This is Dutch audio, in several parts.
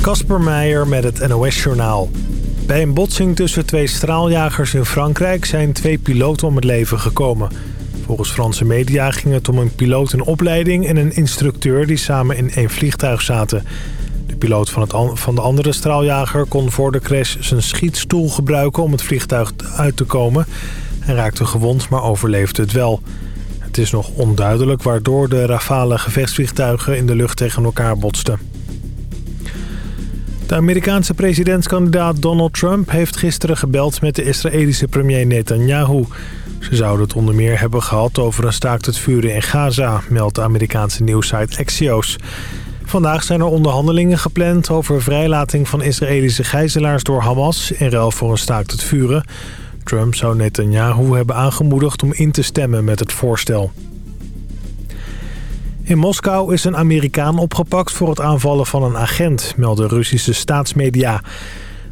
Kasper Meijer met het NOS-journaal. Bij een botsing tussen twee straaljagers in Frankrijk zijn twee piloten om het leven gekomen. Volgens Franse media ging het om een piloot in opleiding en een instructeur die samen in één vliegtuig zaten. De piloot van, het van de andere straaljager kon voor de crash zijn schietstoel gebruiken om het vliegtuig uit te komen. Hij raakte gewond, maar overleefde het wel. Het is nog onduidelijk waardoor de Rafale gevechtsvliegtuigen in de lucht tegen elkaar botsten. De Amerikaanse presidentskandidaat Donald Trump heeft gisteren gebeld met de Israëlische premier Netanyahu. Ze zouden het onder meer hebben gehad over een staakt het vuren in Gaza, meldt de Amerikaanse nieuwsite Axios. Vandaag zijn er onderhandelingen gepland over vrijlating van Israëlische gijzelaars door Hamas in ruil voor een staakt het vuren. Trump zou Netanyahu hebben aangemoedigd om in te stemmen met het voorstel. In Moskou is een Amerikaan opgepakt voor het aanvallen van een agent, melden Russische staatsmedia.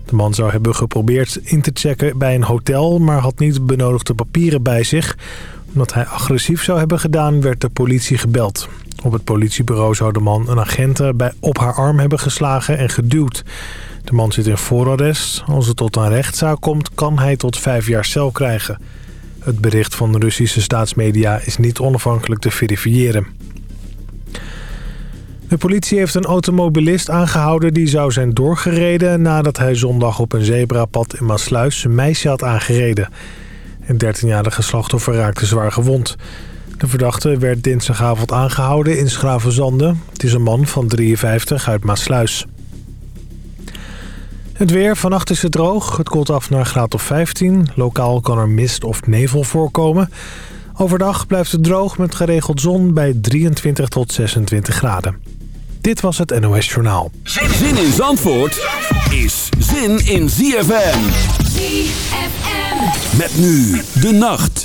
De man zou hebben geprobeerd in te checken bij een hotel, maar had niet benodigde papieren bij zich. Omdat hij agressief zou hebben gedaan, werd de politie gebeld. Op het politiebureau zou de man een agent op haar arm hebben geslagen en geduwd. De man zit in voorarrest. Als het tot een rechtszaak komt, kan hij tot vijf jaar cel krijgen. Het bericht van de Russische staatsmedia is niet onafhankelijk te verifiëren. De politie heeft een automobilist aangehouden die zou zijn doorgereden... nadat hij zondag op een zebrapad in Maasluis een meisje had aangereden. Een 13-jarige slachtoffer raakte zwaar gewond. De verdachte werd dinsdagavond aangehouden in Schravenzande. Het is een man van 53 uit Maasluis. Het weer, vannacht is het droog. Het koelt af naar graad of 15. Lokaal kan er mist of nevel voorkomen. Overdag blijft het droog met geregeld zon bij 23 tot 26 graden. Dit was het NOS Journaal. Zin in Zandvoort is zin in ZFM. ZFM. Met nu de nacht.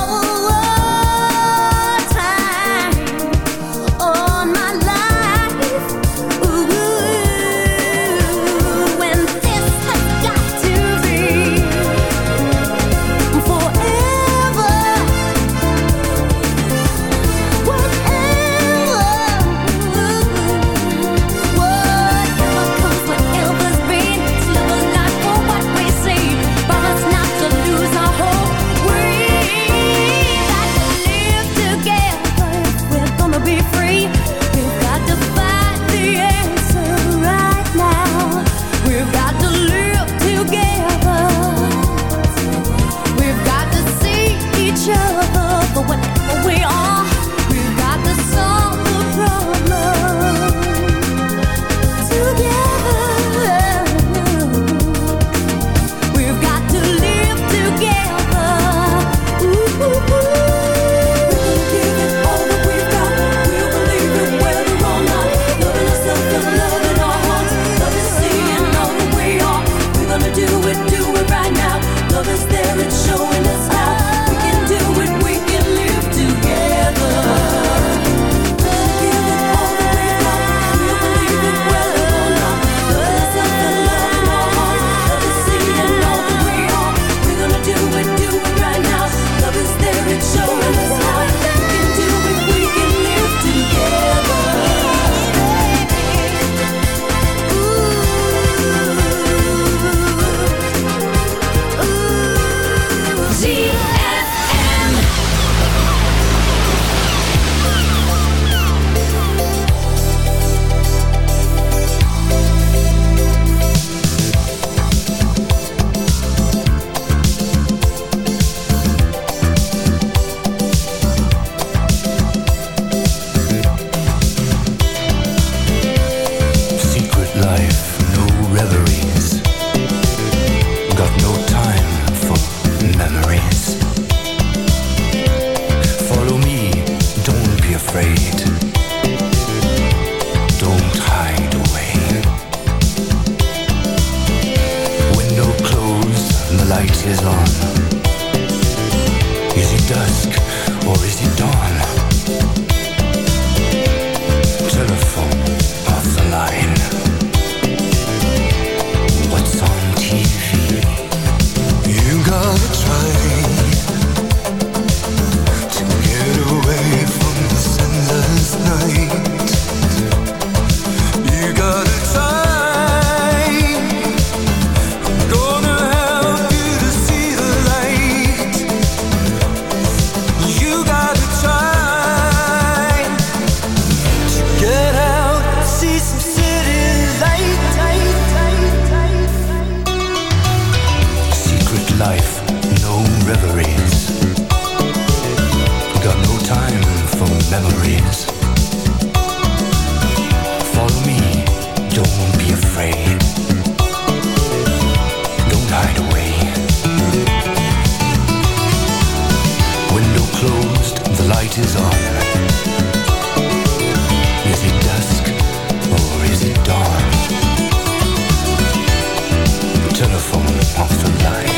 telephone off the line.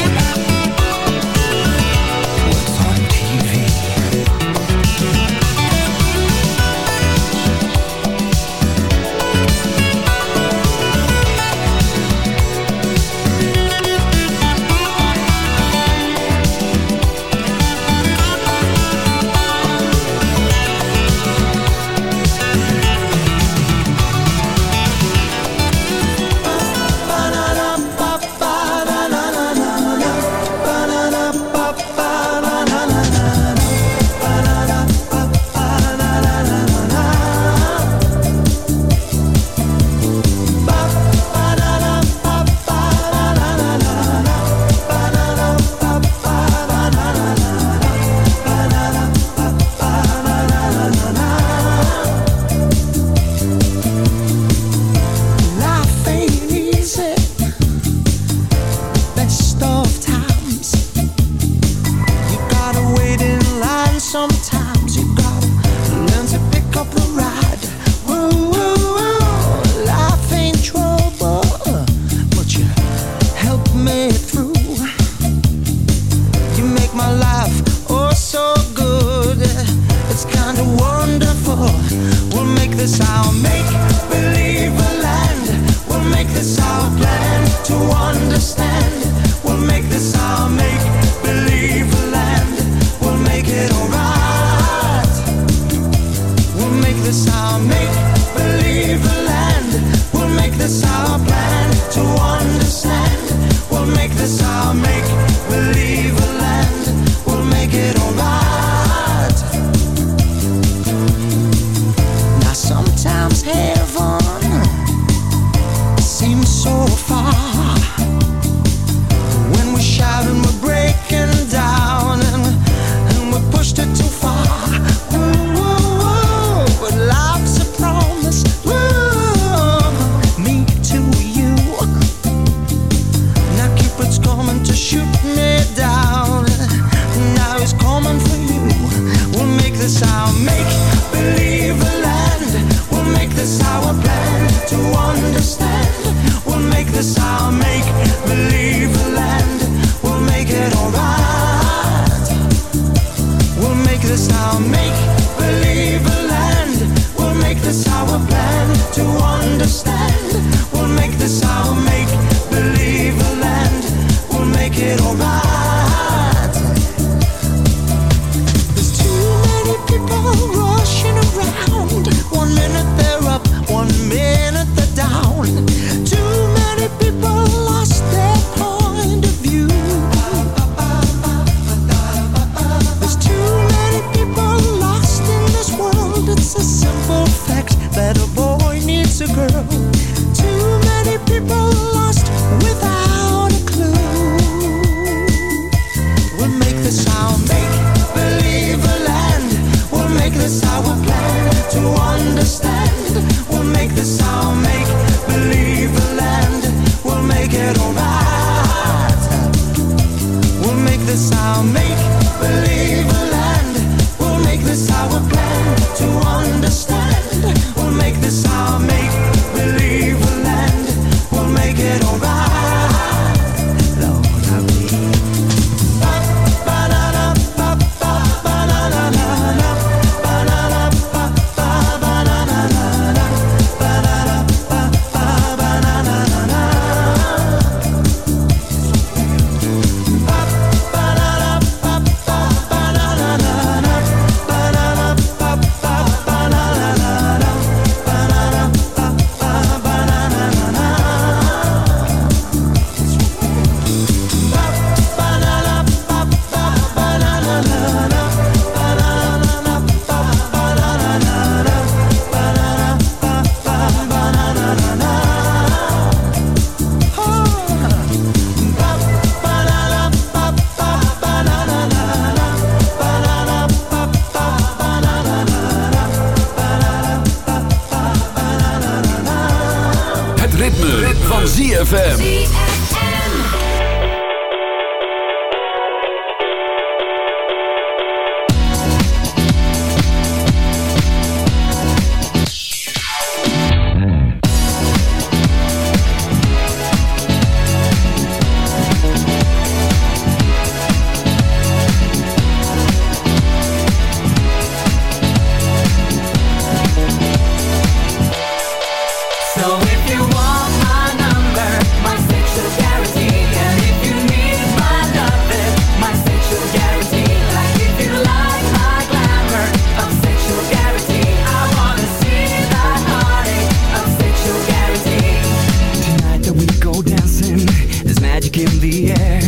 magic in the air.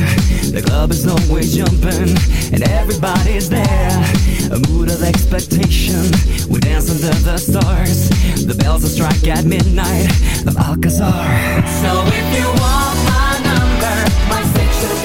The club is always jumping, and everybody's there. A mood of expectation, we dance under the stars. The bells will strike at midnight of Alcazar. So if you want my number, my six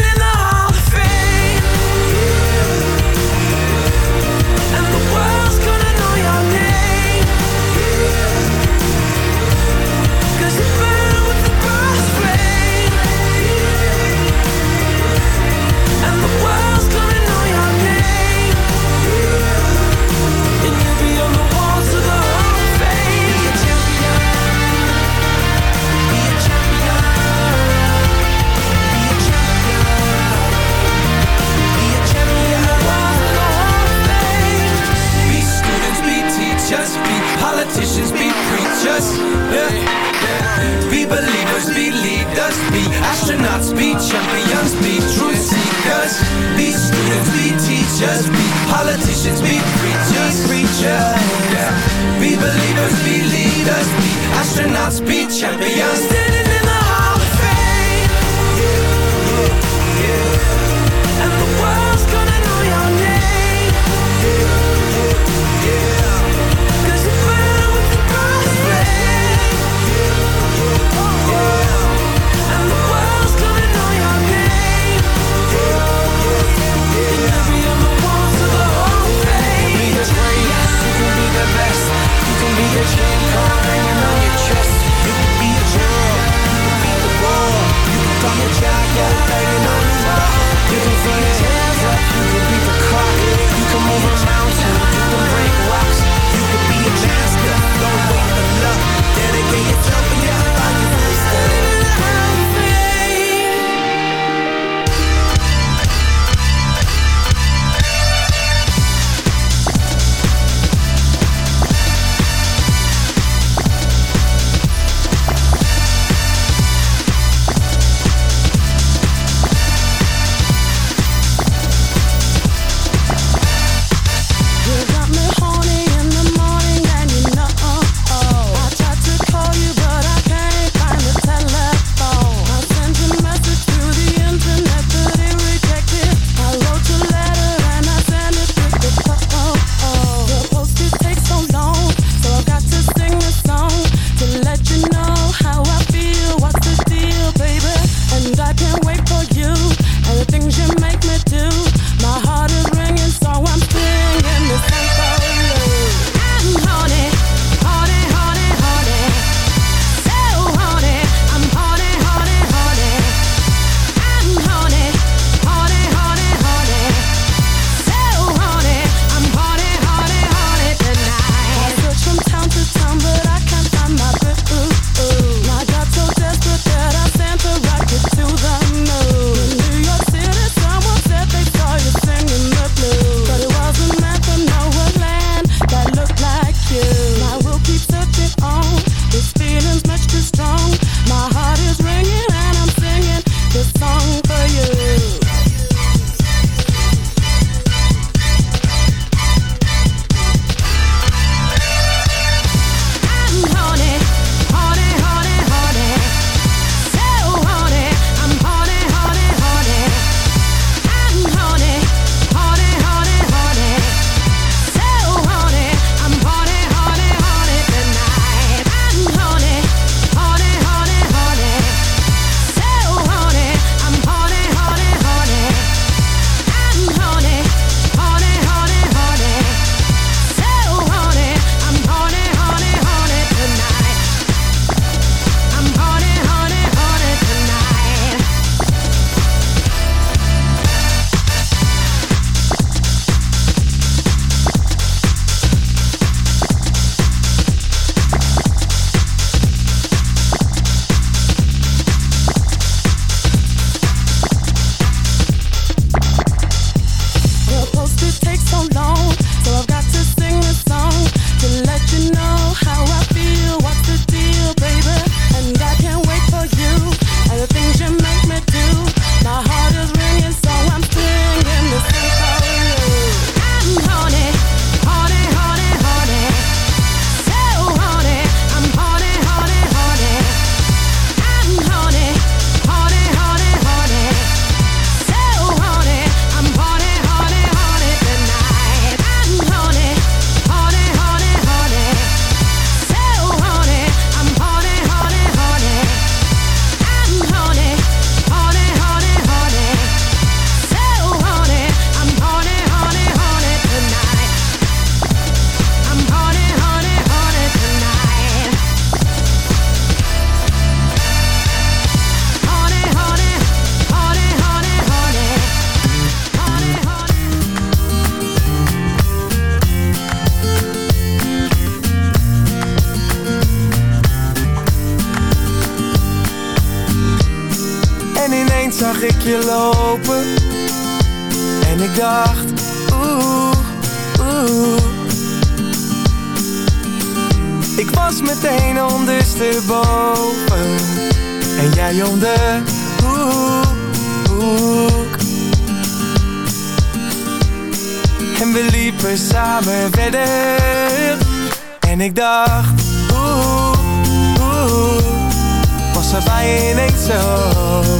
zo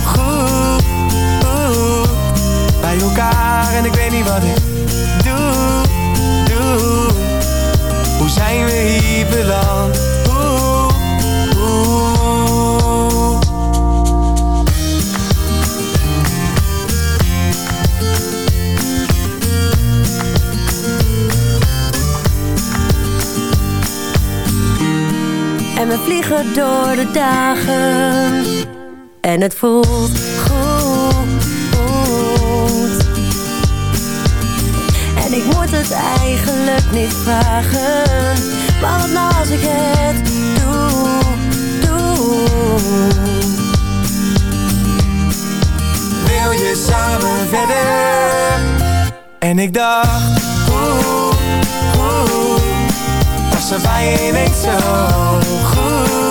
goed oeh, Bij elkaar. En ik weet niet wat ik doe, doe. Hoe zijn we hier beland? En we vliegen door de dagen. En het voelt goed. En ik moet het eigenlijk niet vragen. Maar wat nou als ik het doe, doe. Wil je samen verder? En ik dacht, oeh, oeh Was er bij je ineens zo goed,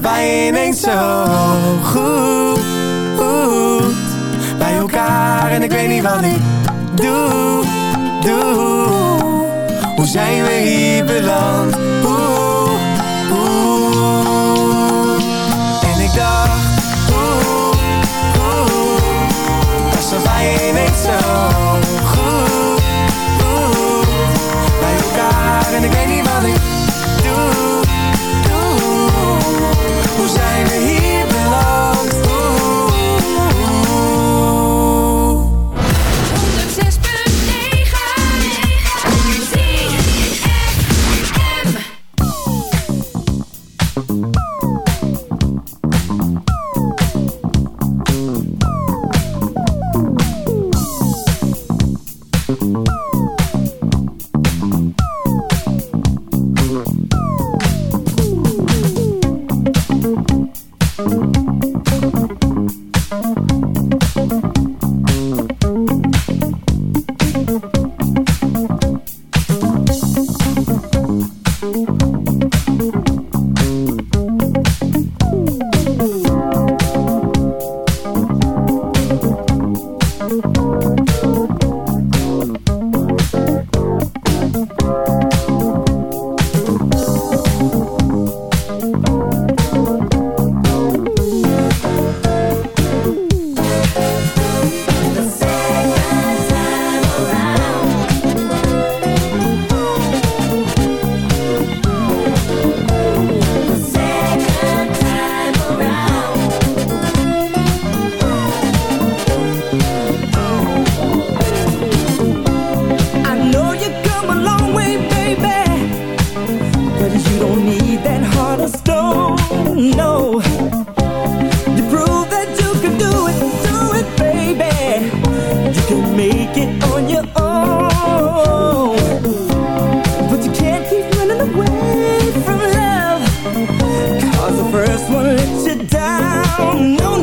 Bij je ineens zo goed, Bij elkaar. En ik weet niet wat ik doe, doe. Hoe zijn we hier beland? Hoe, hoe En ik dacht, Was er bij je ineens zo first one let you down. No.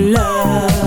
Love,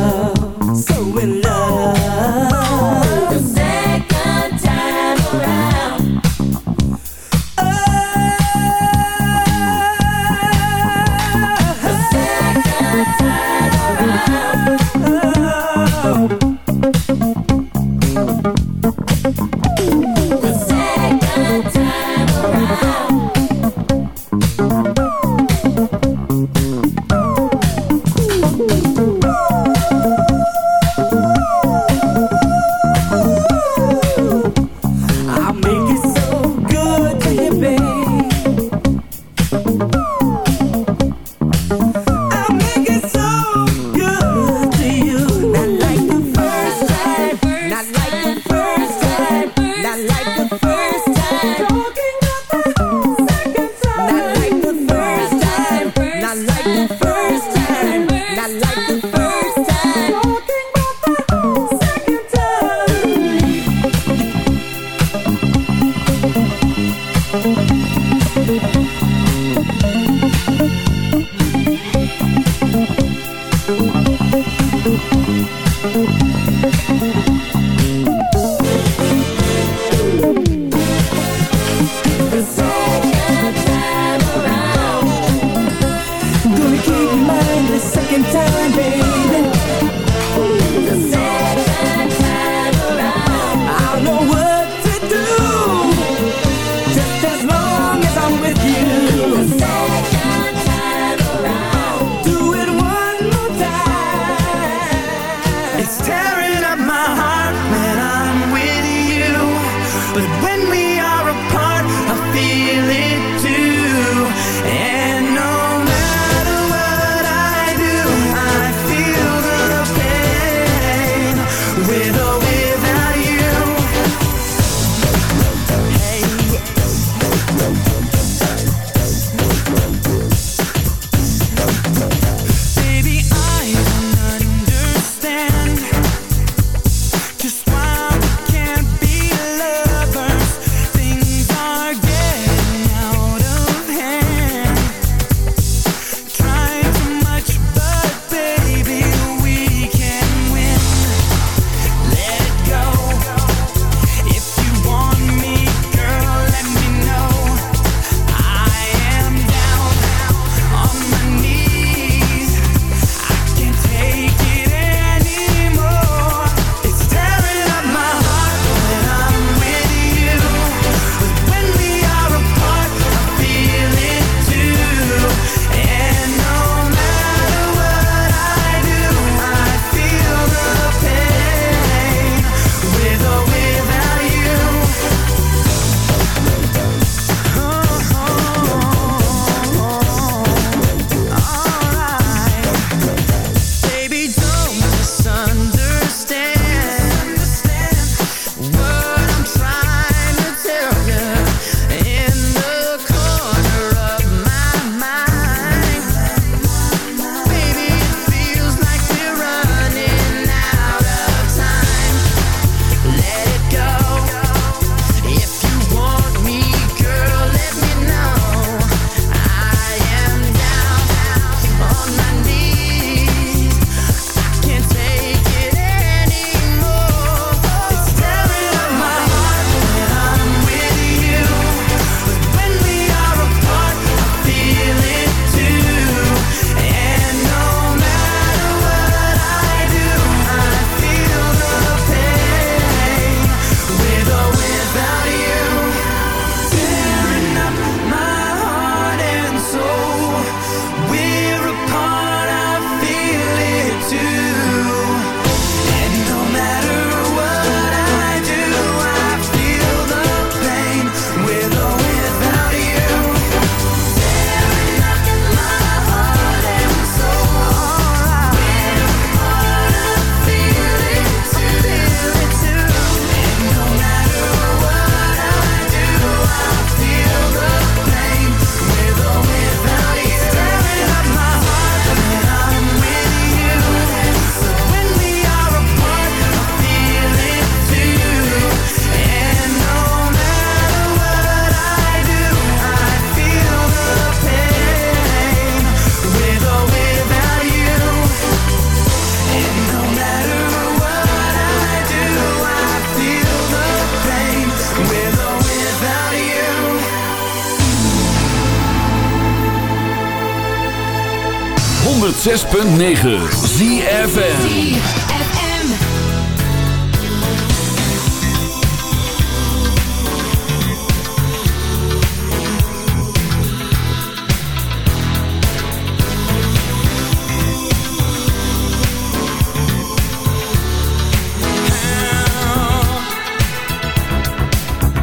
106.9 ZFN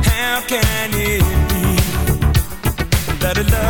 How can it be that a love